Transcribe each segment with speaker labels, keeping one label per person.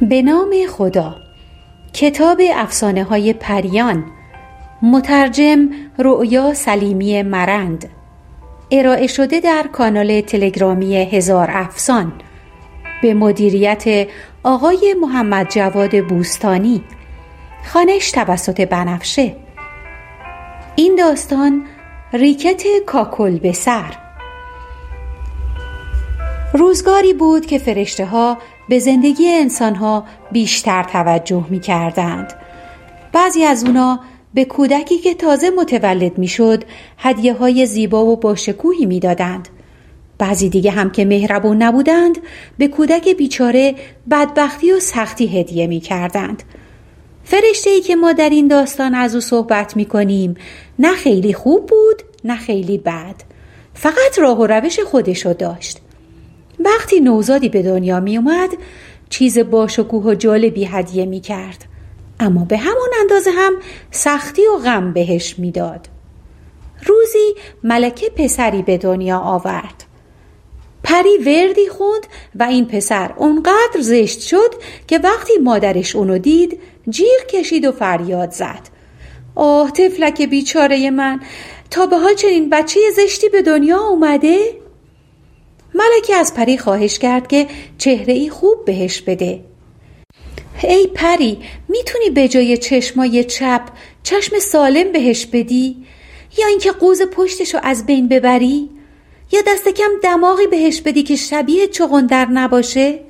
Speaker 1: به نام خدا. کتاب افسانه های پریان. مترجم رؤیا سلیمی مرند. ارائه شده در کانال تلگرامی هزار افسان. به مدیریت آقای محمد جواد بوستانی. خانش توسط بنفشه. این داستان ریکت کاکل به سر. روزگاری بود که فرشته ها به زندگی انسان ها بیشتر توجه می کردند. بعضی از اونا به کودکی که تازه متولد می شد هدیه های زیبا و باشکوهی می دادند. بعضی دیگه هم که مهربون نبودند به کودک بیچاره بدبختی و سختی هدیه می کردند. فرشته ای که ما در این داستان از او صحبت می کنیم نه خیلی خوب بود نه خیلی بد فقط راه و روش خودشو داشت وقتی نوزادی به دنیا می اومد چیز باشکوه و جالبی هدیه می کرد اما به همون اندازه هم سختی و غم بهش می‌داد. روزی ملکه پسری به دنیا آورد پری وردی خوند و این پسر اونقدر زشت شد که وقتی مادرش اونو دید جیغ کشید و فریاد زد آه تفلک بیچاره من تا به حال چنین بچه زشتی به دنیا اومده؟ ملکه از پری خواهش کرد که چهره ای خوب بهش بده ای پری می‌تونی به جای چشمای چپ چشم سالم بهش بدی؟ یا اینکه قوز پشتشو از بین ببری؟ یا دست کم دماغی بهش بدی که شبیه چغندر نباشه؟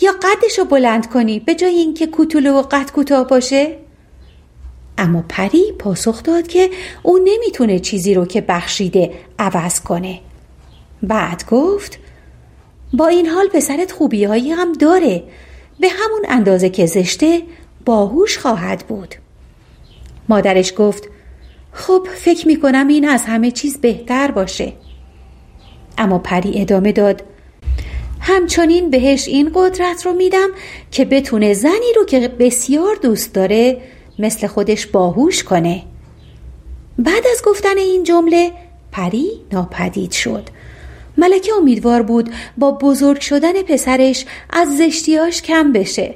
Speaker 1: یا قدشو بلند کنی به جای اینکه کوتوله و قد کوتاه باشه؟ اما پری پاسخ داد که او نمی‌تونه چیزی رو که بخشیده عوض کنه بعد گفت با این حال پسرت خوبیهایی هم داره. به همون اندازه که زشته باهوش خواهد بود. مادرش گفت خب فکر می‌کنم این از همه چیز بهتر باشه. اما پری ادامه داد همچنین بهش این قدرت رو میدم که بتونه زنی رو که بسیار دوست داره مثل خودش باهوش کنه. بعد از گفتن این جمله پری ناپدید شد. ملکه امیدوار بود با بزرگ شدن پسرش از زشتیاش کم بشه.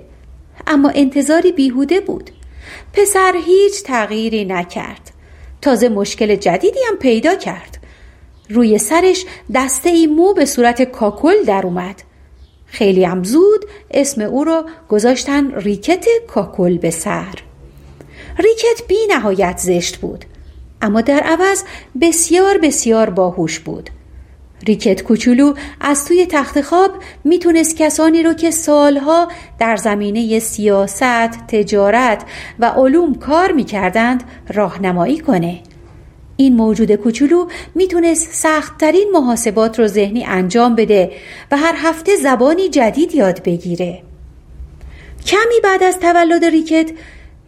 Speaker 1: اما انتظاری بیهوده بود. پسر هیچ تغییری نکرد. تازه مشکل جدیدی هم پیدا کرد. روی سرش دسته ای مو به صورت کاکل در اومد. خیلی هم زود اسم او را گذاشتن ریکت کاکل به سر. ریکت بی نهایت زشت بود. اما در عوض بسیار بسیار باهوش بود. ریکت کوچولو از توی تخت خواب می‌تونست کسانی رو که سالها در زمینه سیاست، تجارت و علوم کار می‌کردند راهنمایی کنه. این موجود کوچولو می‌تونست سختترین محاسبات رو ذهنی انجام بده و هر هفته زبانی جدید یاد بگیره. کمی بعد از تولد ریکت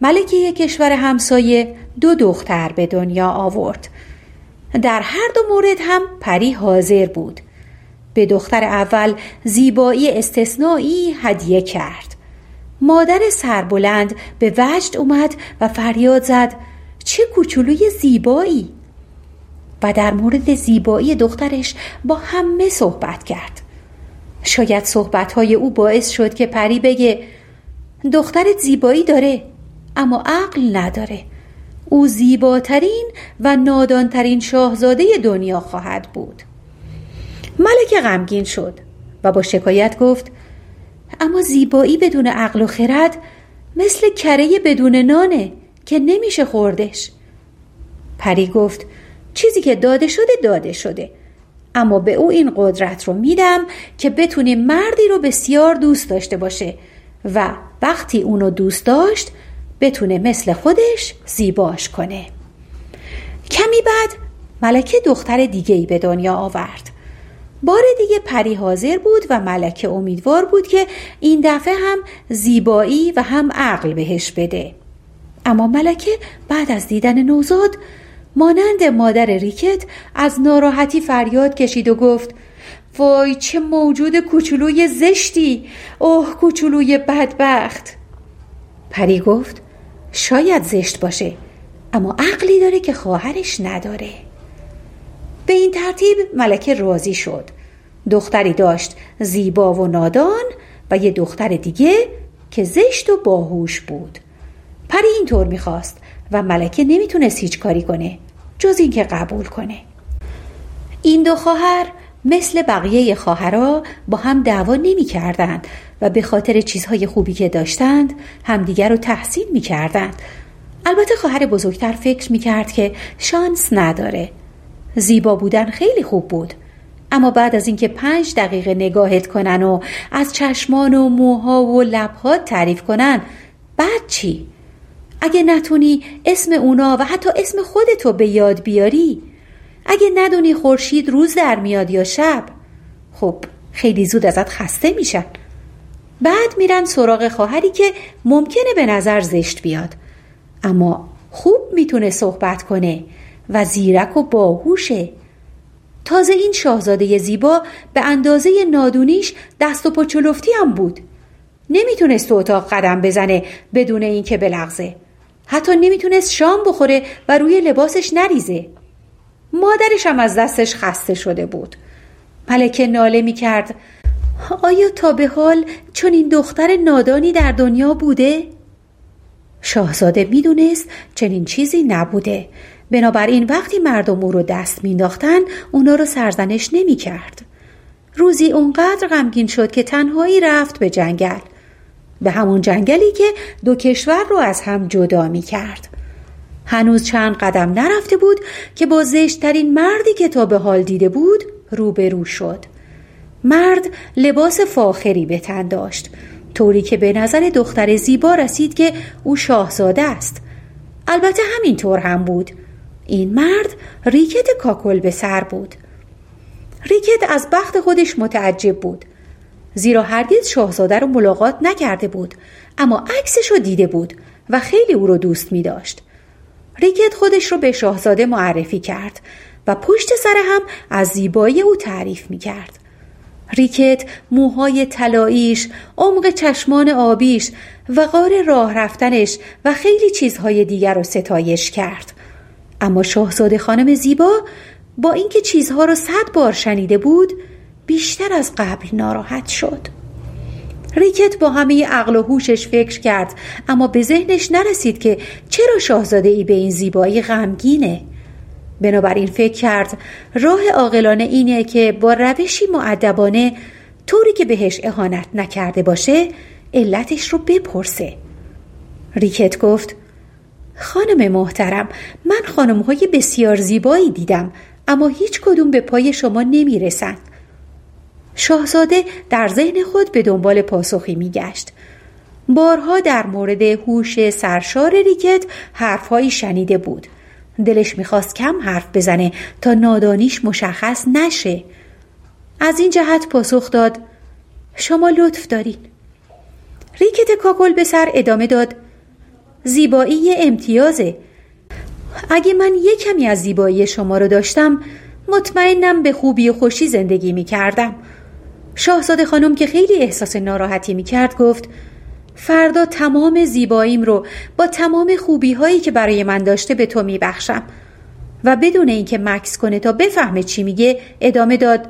Speaker 1: ملکه کشور همسایه دو دختر به دنیا آورد. در هر دو مورد هم پری حاضر بود. به دختر اول زیبایی استثنایی هدیه کرد. مادر سربلند به وجد اومد و فریاد زد چه کوچولوی زیبایی! و در مورد زیبایی دخترش با همه صحبت کرد. شاید صحبتهای او باعث شد که پری بگه دخترت زیبایی داره اما عقل نداره. او زیباترین و نادانترین شاهزاده دنیا خواهد بود. ملک غمگین شد و با شکایت گفت اما زیبایی بدون عقل و خرد مثل کره بدون نانه که نمیشه خوردش. پری گفت چیزی که داده شده داده شده. اما به او این قدرت رو میدم که بتونه مردی رو بسیار دوست داشته باشه و وقتی اونو دوست داشت بتونه مثل خودش زیباش کنه. کمی بعد ملکه دختر دیگه ای به دنیا آورد. بار دیگه پری حاضر بود و ملکه امیدوار بود که این دفعه هم زیبایی و هم عقل بهش بده. اما ملکه بعد از دیدن نوزاد مانند مادر ریکت از ناراحتی فریاد کشید و گفت وای چه موجود کوچولوی زشتی! اوه کوچولوی بدبخت! پری گفت شاید زشت باشه اما عقلی داره که خواهرش نداره. به این ترتیب ملکه راضی شد. دختری داشت زیبا و نادان و یه دختر دیگه که زشت و باهوش بود. پری اینطور می‌خواست و ملکه نمی‌تونست هیچ کاری کنه جز اینکه قبول کنه. این دو خواهر مثل بقیه خواهرها با هم دعوا نمی کردند و به خاطر چیزهای خوبی که داشتند همدیگر رو تحسین می کردند. البته خواهر بزرگتر فکر می کرد که شانس نداره. زیبا بودن خیلی خوب بود. اما بعد از اینکه پنج دقیقه نگاهت کنن و از چشمان و موها و لبها تعریف کنن بعد چی؟ اگه نتونی اسم اونا و حتی اسم خودتو به یاد بیاری اگه ندونی خورشید روز در میاد یا شب خب خیلی زود ازت خسته میشن. بعد میرن سراغ خواهری که ممکنه به نظر زشت بیاد. اما خوب می‌تونه صحبت کنه و زیرک و باهوشه. تازه این شاهزاده زیبا به اندازه نادونیش دست و پچلفتی هم بود. نمی‌تونست تو اتاق قدم بزنه بدون اینکه بلغزه. حتی نمی‌تونست شام بخوره و روی لباسش نریزه. مادرش هم از دستش خسته شده بود ملکه ناله می‌کرد آیا تا به حال چون این دختر نادانی در دنیا بوده؟ شاهزاده می‌دونست چنین چیزی نبوده بنابراین وقتی مردم او رو دست مینداختن اونا رو سرزنش نمی‌کرد. روزی اونقدر غمگین شد که تنهایی رفت به جنگل به همون جنگلی که دو کشور رو از هم جدا می کرد. هنوز چند قدم نرفته بود که با زشتترین مردی که تا به حال دیده بود روبرو شد. مرد لباس فاخری به تن داشت طوری که به نظر دختر زیبا رسید که او شاهزاده است. البته همینطور هم بود. این مرد ریکت کاکل به سر بود. ریکت از بخت خودش متعجب بود. زیرا هرگز شاهزاده رو ملاقات نکرده بود اما عکسش رو دیده بود و خیلی او رو دوست می داشت. ریکت خودش رو به شاهزاده معرفی کرد و پشت سر هم از زیبایی او تعریف می کرد. ریکت موهای طلاییش، عمق چشمان آبیش، وقار راه رفتنش و خیلی چیزهای دیگر رو ستایش کرد. اما شاهزاده خانم زیبا با اینکه چیزها رو صد بار شنیده بود بیشتر از قبل ناراحت شد ریکت با همه عقل و هوشش فکر کرد اما به ذهنش نرسید که چرا شاهزاده ای به این زیبایی غمگینه. بنابراین فکر کرد راه عاقلانه اینه که با روشی معدبانه طوری که بهش اهانت نکرده باشه علتش رو بپرسه. ریکت گفت خانم محترم من خانم های بسیار زیبایی دیدم اما هیچ کدوم به پای شما نمی‌رسند. شاهزاده در ذهن خود به دنبال پاسخی میگشت. بارها در مورد هوش سرشار ریکت حرفهایی شنیده بود. دلش می‌خواست کم حرف بزنه تا نادانیش مشخص نشه. از این جهت پاسخ داد شما لطف دارین. ریکت کاکل به سر ادامه داد زیبایی امتیازه. اگه من یک کمی از زیبایی شما رو داشتم مطمئنم به خوبی و خوشی زندگی می کردم شاهزاده خانم که خیلی احساس ناراحتی می کرد گفت فردا تمام زیباییم رو با تمام خوبی هایی که برای من داشته به تو می بخشم و بدون اینکه مکس کنه تا بفهمه چی میگه ادامه داد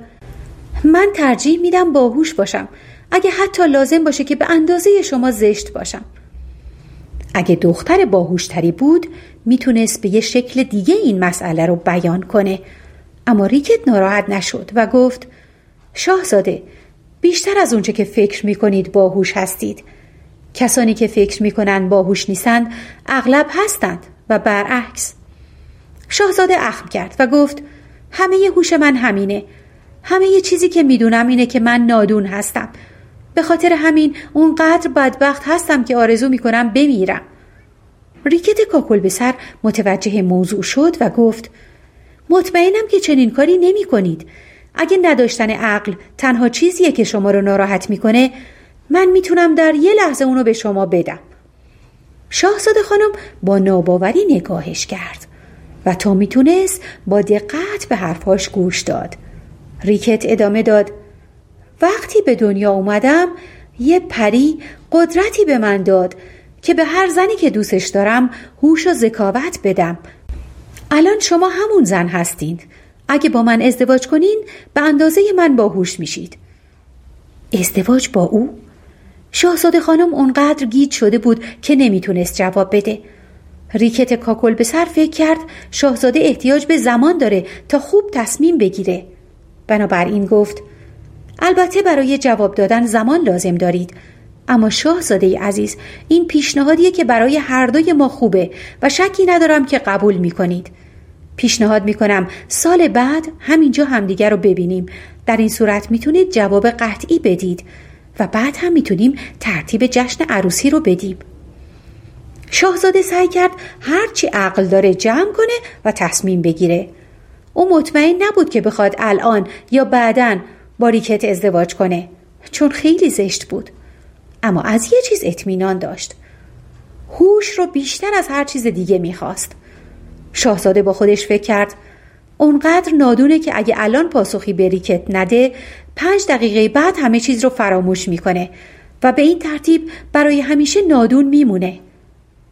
Speaker 1: من ترجیح میدم باهوش باشم. اگه حتی لازم باشه که به اندازه شما زشت باشم. اگه دختر باهوشتری بود می‌تونست به یه شکل دیگه این مسئله رو بیان کنه. اما ریکت ناراحت نشد و گفت شاهزاده بیشتر از اونچه که فکر می‌کنید باهوش هستید. کسانی که فکر می‌کنند باهوش نیستند اغلب هستند و برعکس. شاهزاده اخم کرد و گفت همه هوش من همینه. همه چیزی که می‌دونم اینه که من نادون هستم. به خاطر همین اونقدر بدبخت هستم که آرزو می‌کنم بمیرم. ریکت کاکل به سر متوجه موضوع شد و گفت مطمئنم که چنین کاری نمی کنید اگه نداشتن عقل تنها چیزیه که شما رو ناراحت می‌کنه من می‌تونم در یه لحظه اونو به شما بدم. شاهزاده خانم با ناباوری نگاهش کرد و تا می‌تونست با دقت به حرفاش گوش داد. ریکت ادامه داد وقتی به دنیا اومدم یه پری قدرتی به من داد که به هر زنی که دوستش دارم هوش و ذکاوت بدم. الان شما همون زن هستید. اگه با من ازدواج کنین به اندازه من باهوش میشید. ازدواج با او؟ شاهزاده خانم اونقدر گیج شده بود که نمی‌تونست جواب بده. ریکت کاکل به سر فکر کرد شاهزاده احتیاج به زمان داره تا خوب تصمیم بگیره. بنابراین گفت البته برای جواب دادن زمان لازم دارید. اما شاهزاده عزیز این پیشنهادیه که برای هر دوی ما خوبه و شکی ندارم که قبول می‌کنید. پیشنهاد می‌کنم. سال بعد همینجا همدیگر رو ببینیم. در این صورت می‌تونید جواب قطعی بدید و بعد هم می‌تونیم ترتیب جشن عروسی رو بدیم. شاهزاده سعی کرد هرچی عقل داره جمع کنه و تصمیم بگیره. او مطمئن نبود که بخواد الان یا بعدا با ریکت ازدواج کنه چون خیلی زشت بود. اما از یه چیز اطمینان داشت. هوش رو بیشتر از هر چیز دیگه می‌خواست. شاهزاده با خودش فکر کرد اونقدر نادونه که اگه الان پاسخی به ریکت نده پنج دقیقه بعد همه چیز رو فراموش می‌کنه و به این ترتیب برای همیشه نادون میمونه.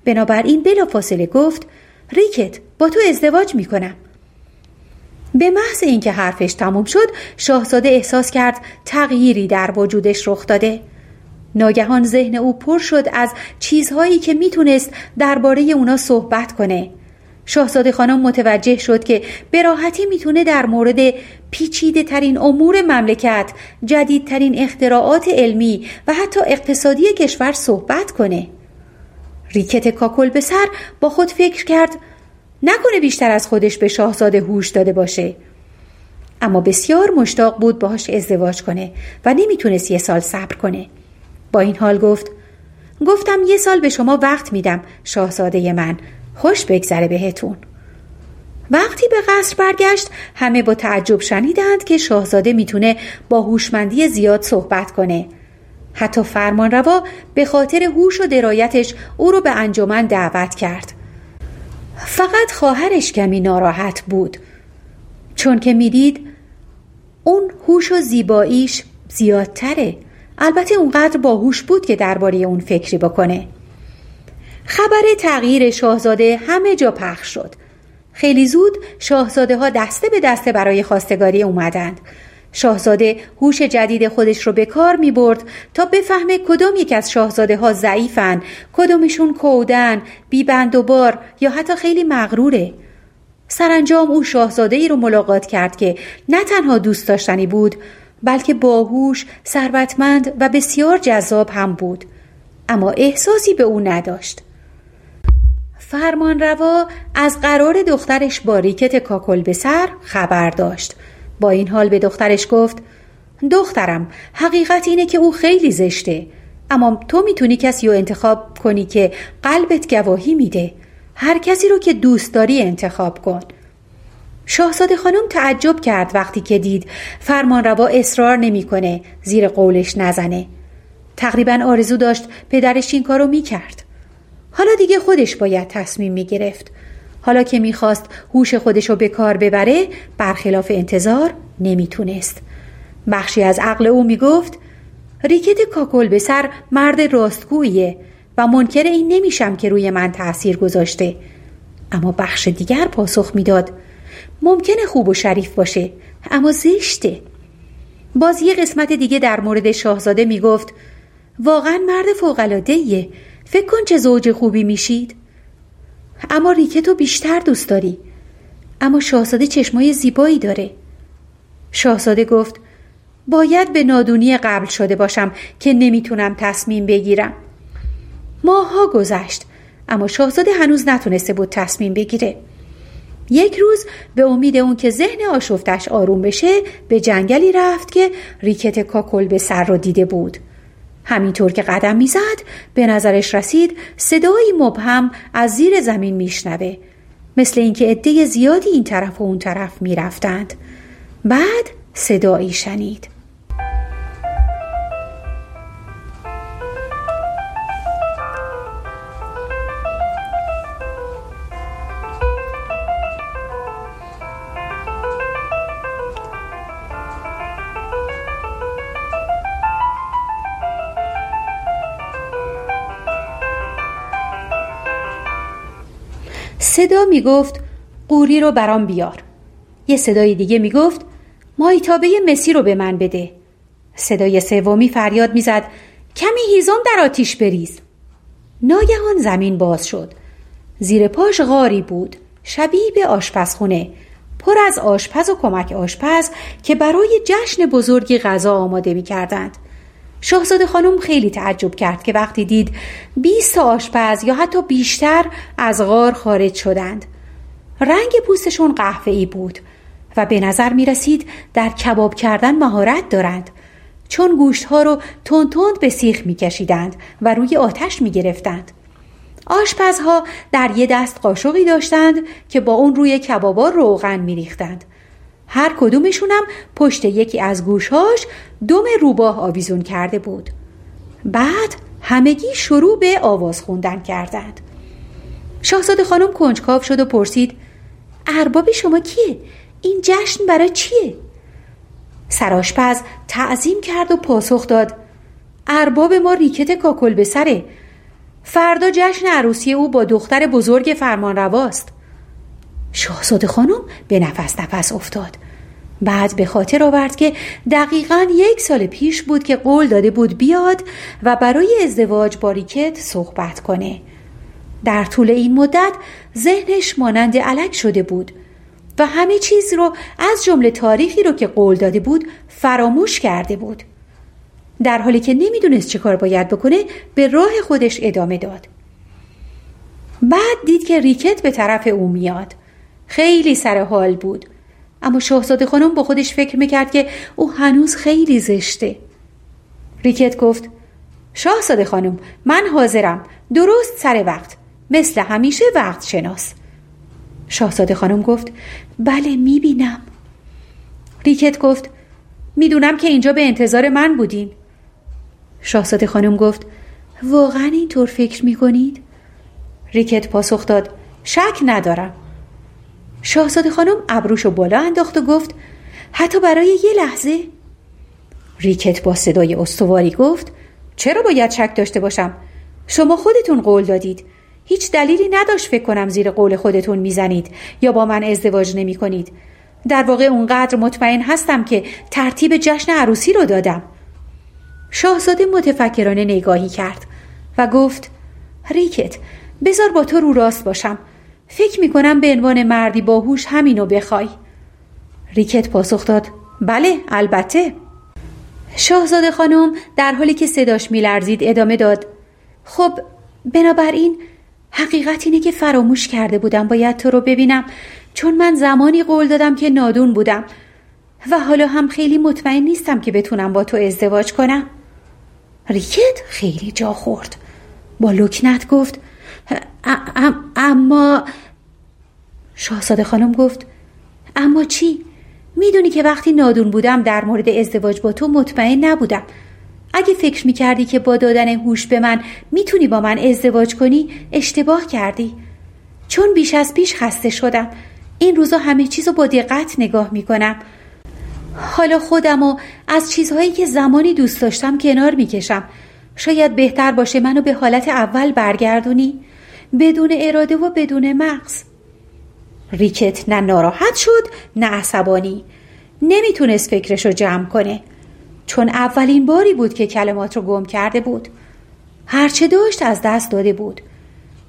Speaker 1: بنابراین بلا فاصله گفت ریکت با تو ازدواج می‌کنم. به محض اینکه حرفش تموم شد شاهزاده احساس کرد تغییری در وجودش رخ داده. ناگهان ذهن او پر شد از چیزهایی که می‌تونست درباره اونا صحبت کنه. شاهزاده خانم متوجه شد که به راحتی می‌تونه در مورد پیچیده ترین امور مملکت جدیدترین اختراعات علمی و حتی اقتصادی کشور صحبت کنه. ریکت کاکل به سر با خود فکر کرد نکنه بیشتر از خودش به شاهزاده هوش داده باشه. اما بسیار مشتاق بود باهاش ازدواج کنه و نمی‌تونست یه سال صبر کنه. با این حال گفت گفتم یه سال به شما وقت میدم شاهزاده من. خوش بگذره بهتون. وقتی به قصر برگشت همه با تعجب شنیدند که شاهزاده می‌تونه با هوشمندی زیاد صحبت کنه. حتی فرمانروا به خاطر هوش و درایتش او رو به انجمن دعوت کرد. فقط خواهرش کمی ناراحت بود. چون که می‌دید اون هوش و زیباییش زیادتره. البته اونقدر باهوش بود که درباره اون فکری بکنه. خبر تغییر شاهزاده همه جا پخش شد. خیلی زود شاهزاده ها دسته به دسته برای خواستگاری اومدند. شاهزاده هوش جدید خودش رو به کار می برد تا بفهمه کدام یک از شاهزاده ها ضعیفن کدومشون کودن بیبند و بار یا حتی خیلی مغروره. سرانجام او شاهزاده ای رو ملاقات کرد که نه تنها دوست داشتنی بود بلکه باهوش، ثروتمند و بسیار جذاب هم بود. اما احساسی به او نداشت. فرمانروا از قرار دخترش با ریکت کاکل به سر خبر داشت. با این حال به دخترش گفت دخترم حقیقت اینه که او خیلی زشته اما تو می‌تونی کسی رو انتخاب کنی که قلبت گواهی میده. هر کسی رو که دوست داری انتخاب کن. شاهزاده خانم تعجب کرد وقتی که دید فرمانروا اصرار نمی‌کنه زیر قولش نزنه. تقریبا آرزو داشت پدرش این کارو می‌کرد. حالا دیگه خودش باید تصمیم می‌گرفت. حالا که می‌خواست هوش خودش رو به کار ببره برخلاف انتظار نمی‌تونست. بخشی از عقل او می‌گفت ریکت کاکل به سر مرد راستگویه و منکر این نمیشم که روی من تأثیر گذاشته. اما بخش دیگر پاسخ می‌داد ممکنه خوب و شریف باشه اما زشته. باز یه قسمت دیگه در مورد شاهزاده می‌گفت واقعا مرد فوقلادهیه فکر کن چه زوج خوبی میشید. اما ریکه تو بیشتر دوست داری. اما شاهزاده چشمای زیبایی داره. شاهزاده گفت باید به نادونی قبل شده باشم که نمی‌تونم تصمیم بگیرم. ماها گذشت اما شاهزاده هنوز نتونسته بود تصمیم بگیره. یک روز به امید اون که ذهن آشفتش آروم بشه به جنگلی رفت که ریکت کاکل به سر رو دیده بود. همینطور که قدم می‌زد به نظرش رسید صدایی مبهم از زیر زمین میشنوه مثل اینکه عده زیادی این طرف و اون طرف می‌رفتند. بعد صدایی شنید. صدا می‌گفت قوری رو برام بیار. یه صدای دیگه می‌گفت مایتابه مسی رو به من بده. صدای سومی فریاد می‌زد کمی هیزم در آتیش بریز. ناگهان زمین باز شد. زیر پاش غاری بود شبیه به آشپزخونه پر از آشپز و کمک آشپز که برای جشن بزرگی غذا آماده می کردند. شاهزاده خانم خیلی تعجب کرد که وقتی دید 20 آشپز یا حتی بیشتر از غار خارج شدند. رنگ پوستشون ای بود و به نظر می رسید در کباب کردن مهارت دارند چون گوشت ها رو تند تند به سیخ می کشیدند و روی آتش می گرفتند. آشپزها در یه دست قاشقی داشتند که با اون روی کبابا روغن میریختند هر کدومشونم پشت یکی از گوشهاش دم روباه آویزون کرده بود بعد همگی شروع به آواز خوندن کردند شاهزاده خانم کنجکاو شد و پرسید ارباب شما کیه؟ این جشن برای چیه؟ سراشپز تعظیم کرد و پاسخ داد ارباب ما ریکت کاکل به سره فردا جشن عروسی او با دختر بزرگ فرمان رواست شاهزاده خانم به نفس نفس افتاد. بعد به خاطر آورد که دقیقا یک سال پیش بود که قول داده بود بیاد و برای ازدواج با ریکت صحبت کنه. در طول این مدت ذهنش مانند علک شده بود و همه چیز رو از جمله تاریخی رو که قول داده بود فراموش کرده بود. در حالی که نمی‌دونست چه کار باید بکنه به راه خودش ادامه داد. بعد دید که ریکت به طرف او میاد. خیلی سر حال بود. اما شاهزاده خانم با خودش فکر می‌کرد که او هنوز خیلی زشته. ریکت گفت شاهزاده خانم من حاضرم. درست سر وقت. مثل همیشه وقت شناس. شاهزاده خانم گفت بله می‌بینم. ریکت گفت می‌دونم که اینجا به انتظار من بودین. شاهزاده خانم گفت واقعا اینطور فکر می کنید؟ ریکت پاسخ داد شک ندارم. شاهزاده خانم ابروشو بالا انداخت و گفت حتی برای یه لحظه. ریکت با صدای استواری گفت چرا باید شک داشته باشم؟ شما خودتون قول دادید. هیچ دلیلی نداشت فکر کنم زیر قول خودتون می‌زنید یا با من ازدواج نمی کنید در واقع اونقدر مطمئن هستم که ترتیب جشن عروسی رو دادم. شاهزاده متفکرانه نگاهی کرد و گفت ریکت بذار با تو رو راست باشم. فکر می کنم به عنوان مردی باهوش همینو بخوای. ریکت پاسخ داد. بله البته. شاهزاده خانم در حالی که صداش میلرزید ادامه داد. خب بنابراین حقیقت اینه که فراموش کرده بودم باید تو رو ببینم چون من زمانی قول دادم که نادون بودم. و حالا هم خیلی مطمئن نیستم که بتونم با تو ازدواج کنم. ریکت خیلی جا خورد. با لکنت گفت اما شاهزاده خانم گفت اما چی؟ می‌دونی که وقتی نادون بودم در مورد ازدواج با تو مطمئن نبودم. اگه فکر می‌کردی که با دادن هوش به من می‌تونی با من ازدواج کنی اشتباه کردی. چون بیش از پیش خسته شدم. این روزا همه چیزو با دقت نگاه می‌کنم. حالا خودم و از چیزهایی که زمانی دوست داشتم کنار می‌کشم. شاید بهتر باشه منو به حالت اول برگردونی. بدون اراده و بدون مغز. ریکت نه ناراحت شد نه عصبانی. نمی‌تونست فکرشو جمع کنه. چون اولین باری بود که کلمات رو گم کرده بود. هرچه داشت از دست داده بود.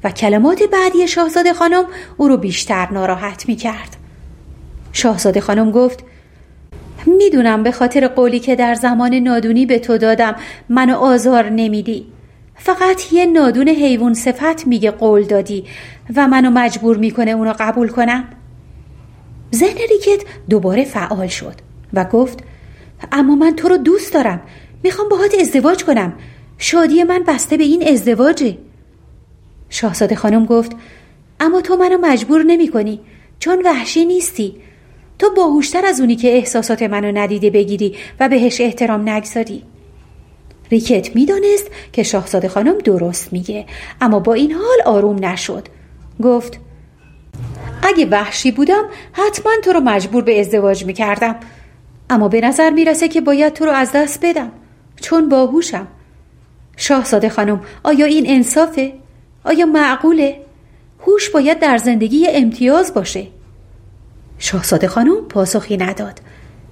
Speaker 1: و کلمات بعدی شاهزاده خانم او رو بیشتر ناراحت می‌کرد. شاهزاده خانم گفت می‌دونم به خاطر قولی که در زمان نادونی به تو دادم منو آزار نمیدی. فقط یه نادون حیوان صفت میگه قول دادی و منو مجبور می‌کنه اونو قبول کنم؟ ذهن ریکت دوباره فعال شد و گفت اما من تو رو دوست دارم. می‌خوام باهات ازدواج کنم. شادی من بسته به این ازدواجه. شاهزاده خانم گفت اما تو منو مجبور نمی کنی چون وحشی نیستی. تو باهوشتر از اونی که احساسات منو ندیده بگیری و بهش احترام نگذاری. ریکت می‌دانست که شاهزاده خانم درست میگه اما با این حال آروم نشد. گفت اگه وحشی بودم حتما تو رو مجبور به ازدواج می‌کردم. اما به نظر می‌رسه که باید تو رو از دست بدم چون باهوشم. شاهزاده خانم آیا این انصافه؟ آیا معقوله؟ هوش باید در زندگی امتیاز باشه. شاهزاده خانم پاسخی نداد.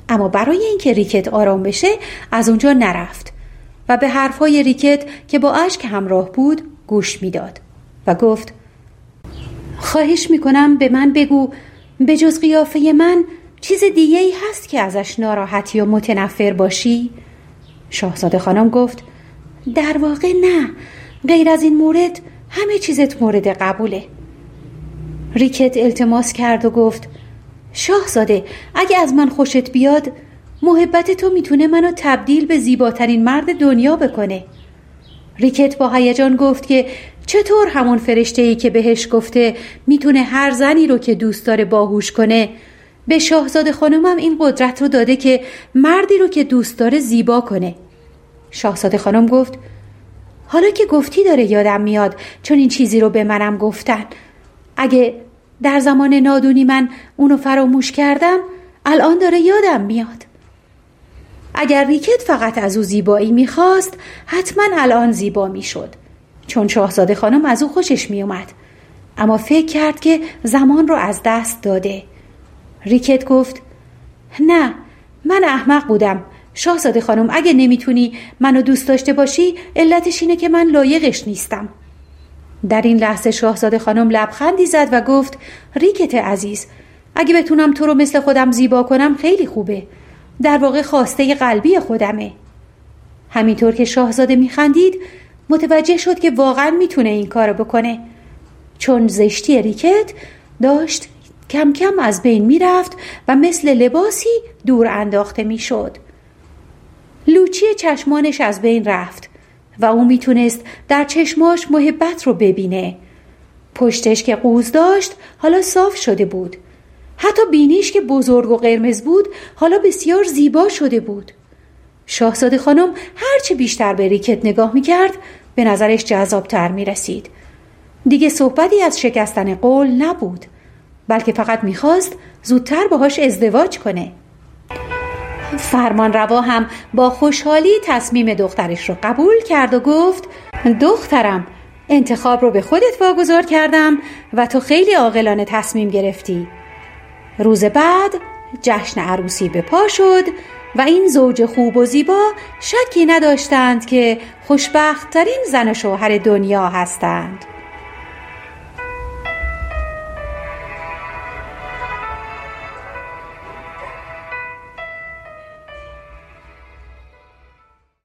Speaker 1: اما برای اینکه ریکت آرام بشه از اونجا نرفت. و به حرفهای ریکت که با اشک همراه بود گوش می‌داد و گفت خواهش می‌کنم به من بگو به جز قیافه من چیز دیگه ای هست که ازش ناراحتی و متنفر باشی؟ شاهزاده خانم گفت در واقع نه غیر از این مورد همه چیزت مورد قبوله ریکت التماس کرد و گفت شاهزاده اگه از من خوشت بیاد محبت تو می‌تونه منو تبدیل به زیباترین مرد دنیا بکنه. ریکت با هیجان گفت که چطور همون فرشته ای که بهش گفته می‌تونه هر زنی رو که دوست داره باهوش کنه به شاهزاده خانمم این قدرت رو داده که مردی رو که دوست داره زیبا کنه. شاهزاده خانم گفت حالا که گفتی داره یادم میاد چون این چیزی رو به منم گفتن. اگه در زمان نادونی من اونو فراموش کردم الان داره یادم میاد. اگر ریکت فقط از او زیبایی می‌خواست حتما الان زیبا می‌شد. چون شاهزاده خانم از او خوشش میومد اما فکر کرد که زمان رو از دست داده. ریکت گفت نه من احمق بودم. شاهزاده خانم اگه نمی‌تونی منو دوست داشته باشی علتش اینه که من لایقش نیستم. در این لحظه شاهزاده خانم لبخندی زد و گفت ریکت عزیز اگه بتونم تو رو مثل خودم زیبا کنم خیلی خوبه. در واقع خواسته قلبی خودمه. همینطور که شاهزاده میخندید متوجه شد که واقعا می‌تونه این کارو بکنه. چون زشتی ریکت داشت کم کم از بین می‌رفت و مثل لباسی دور انداخته می‌شد. لوچی چشمانش از بین رفت و او می‌تونست در چشماش محبت رو ببینه. پشتش که قوز داشت حالا صاف شده بود. حتی بینیش که بزرگ و قرمز بود حالا بسیار زیبا شده بود. شاهزاده خانم هرچه بیشتر به ریکت نگاه می‌کرد به نظرش جذابتر می رسید. دیگه صحبتی از شکستن قول نبود بلکه فقط می‌خواست زودتر باهاش ازدواج کنه. فرمان روا هم با خوشحالی تصمیم دخترش رو قبول کرد و گفت دخترم انتخاب رو به خودت واگذار کردم و تو خیلی عاقلانه تصمیم گرفتی. روز بعد جشن عروسی به پا شد و این زوج خوب و زیبا شکی نداشتند که خوشبختترین زن و شوهر دنیا هستند.